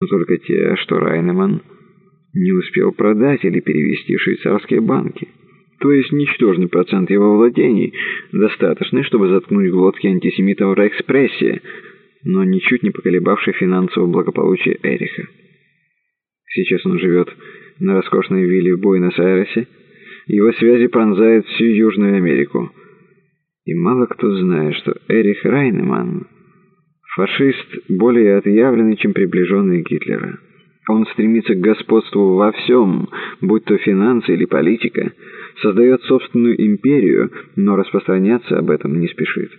но только те, что Райнеман не успел продать или перевести в швейцарские банки. То есть ничтожный процент его владений, достаточный, чтобы заткнуть глотки антисемитам в Рейхспрессе, но ничуть не поколебавший финансовое благополучие Эриха. Сейчас он живет на роскошной вилле в Буэнос-Айресе, его связи пронзают всю Южную Америку. И мало кто знает, что Эрих Райнеман – фашист более отъявленный, чем приближенный Гитлера. Он стремится к господству во всем, будь то финансы или политика, создает собственную империю, но распространяться об этом не спешит.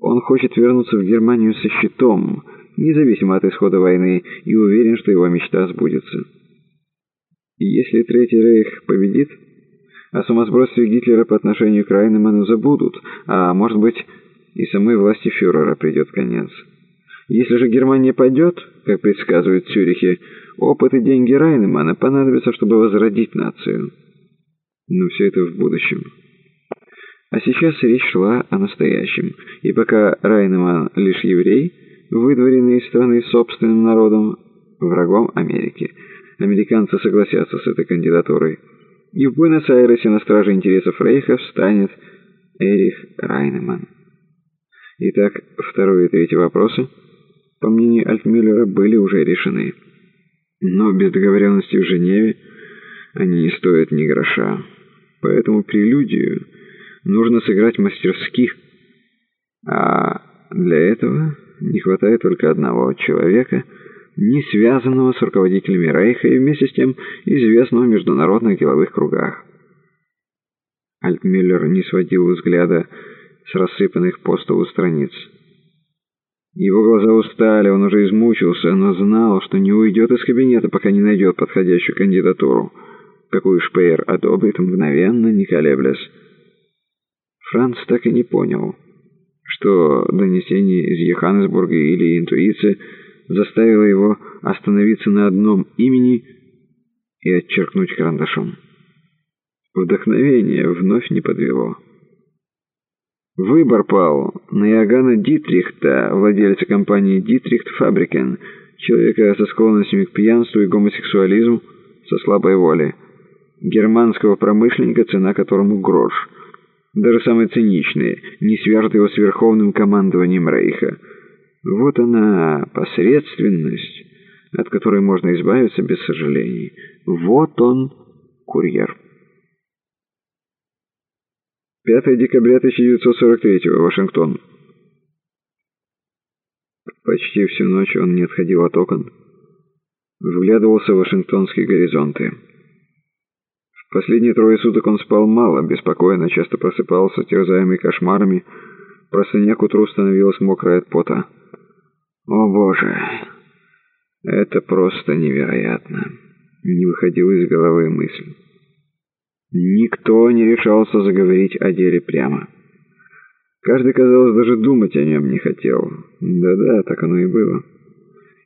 Он хочет вернуться в Германию со щитом, независимо от исхода войны, и уверен, что его мечта сбудется. И если Третий Рейх победит, о сумасбродстве Гитлера по отношению к Райнеману забудут, а, может быть, и самой власти фюрера придет конец. Если же Германия падет, как предсказывают Цюрихе, опыт и деньги Райнемана понадобятся, чтобы возродить нацию. Но все это в будущем. А сейчас речь шла о настоящем, и пока Райнеман лишь еврей, выдворенный из страны собственным народом, врагом Америки, американцы согласятся с этой кандидатурой. И в Буэнос-Айресе на страже интересов Рейха встанет Эрих Райнеман. Итак, второй и третий вопросы – по мнению Альтмюллера, были уже решены. Но без договоренности в Женеве они не стоят ни гроша. Поэтому прелюдию нужно сыграть мастерски. А для этого не хватает только одного человека, не связанного с руководителями Рейха и вместе с тем известного в международных деловых кругах. Альтмюллер не сводил взгляда с рассыпанных постовых страниц. Его глаза устали, он уже измучился, но знал, что не уйдет из кабинета, пока не найдет подходящую кандидатуру, какую Шпеер одобрит мгновенно, не колеблясь. Франц так и не понял, что донесение из Йоханнесбурга или интуиция заставила его остановиться на одном имени и отчеркнуть карандашом. Вдохновение вновь не подвело. Выбор пал на Иоганна Дитрихта, владельца компании Дитрихт Фабрикен, человека со склонностями к пьянству и гомосексуализму, со слабой волей, германского промышленника, цена которому грош. Даже самые циничные не свяжут его с верховным командованием Рейха. Вот она, посредственность, от которой можно избавиться без сожалений. Вот он, курьер. 5 декабря 1943 Вашингтон. Почти всю ночь он не отходил от окон, вглядывался в вашингтонские горизонты. В последние трое суток он спал мало, беспокойно, часто просыпался, терзаемый кошмарами, простыня к утру становилась мокрая от пота. О боже, это просто невероятно. Не выходила из головы мысль. Никто не решался заговорить о деле прямо. Каждый, казалось, даже думать о нем не хотел. Да-да, так оно и было.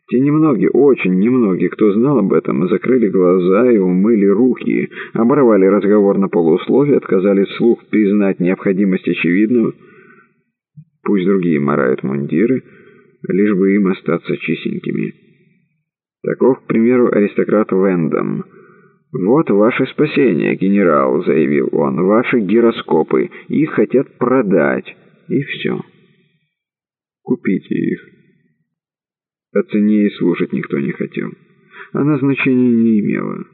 Те немногие, очень немногие, кто знал об этом, закрыли глаза и умыли руки, оборвали разговор на полусловие, отказались вслух признать необходимость очевидного. Пусть другие морают мундиры, лишь бы им остаться чистенькими. Таков, к примеру, аристократ Вендом — «Вот ваше спасение, генерал», — заявил он, — «ваши гироскопы. Их хотят продать. И все. Купите их». О цене и слушать никто не хотел. Она значения не имела.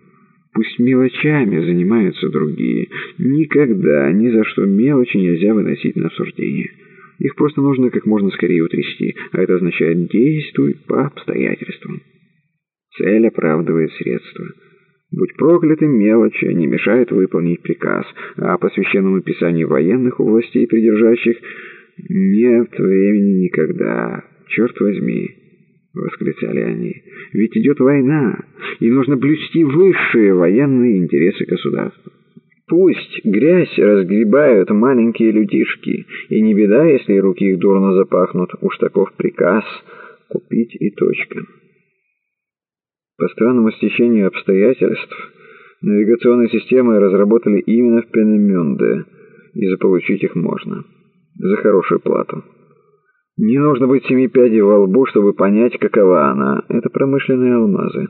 Пусть мелочами занимаются другие. Никогда, ни за что мелочи нельзя выносить на обсуждение. Их просто нужно как можно скорее утрясти, а это означает «действуй по обстоятельствам». Цель оправдывает средства. Будь прокляты, мелочи не мешают выполнить приказ, а по священному писанию военных у властей придержащих нет времени никогда. Черт возьми, восклицали они, ведь идет война, и нужно блюсти высшие военные интересы государства. Пусть грязь разгребают маленькие людишки, и не беда, если руки их дурно запахнут, уж таков приказ купить и точка. По странному стечению обстоятельств, навигационные системы разработали именно в Пенемюнде, и заполучить их можно. За хорошую плату. Не нужно быть семи пядей во лбу, чтобы понять, какова она. Это промышленные алмазы.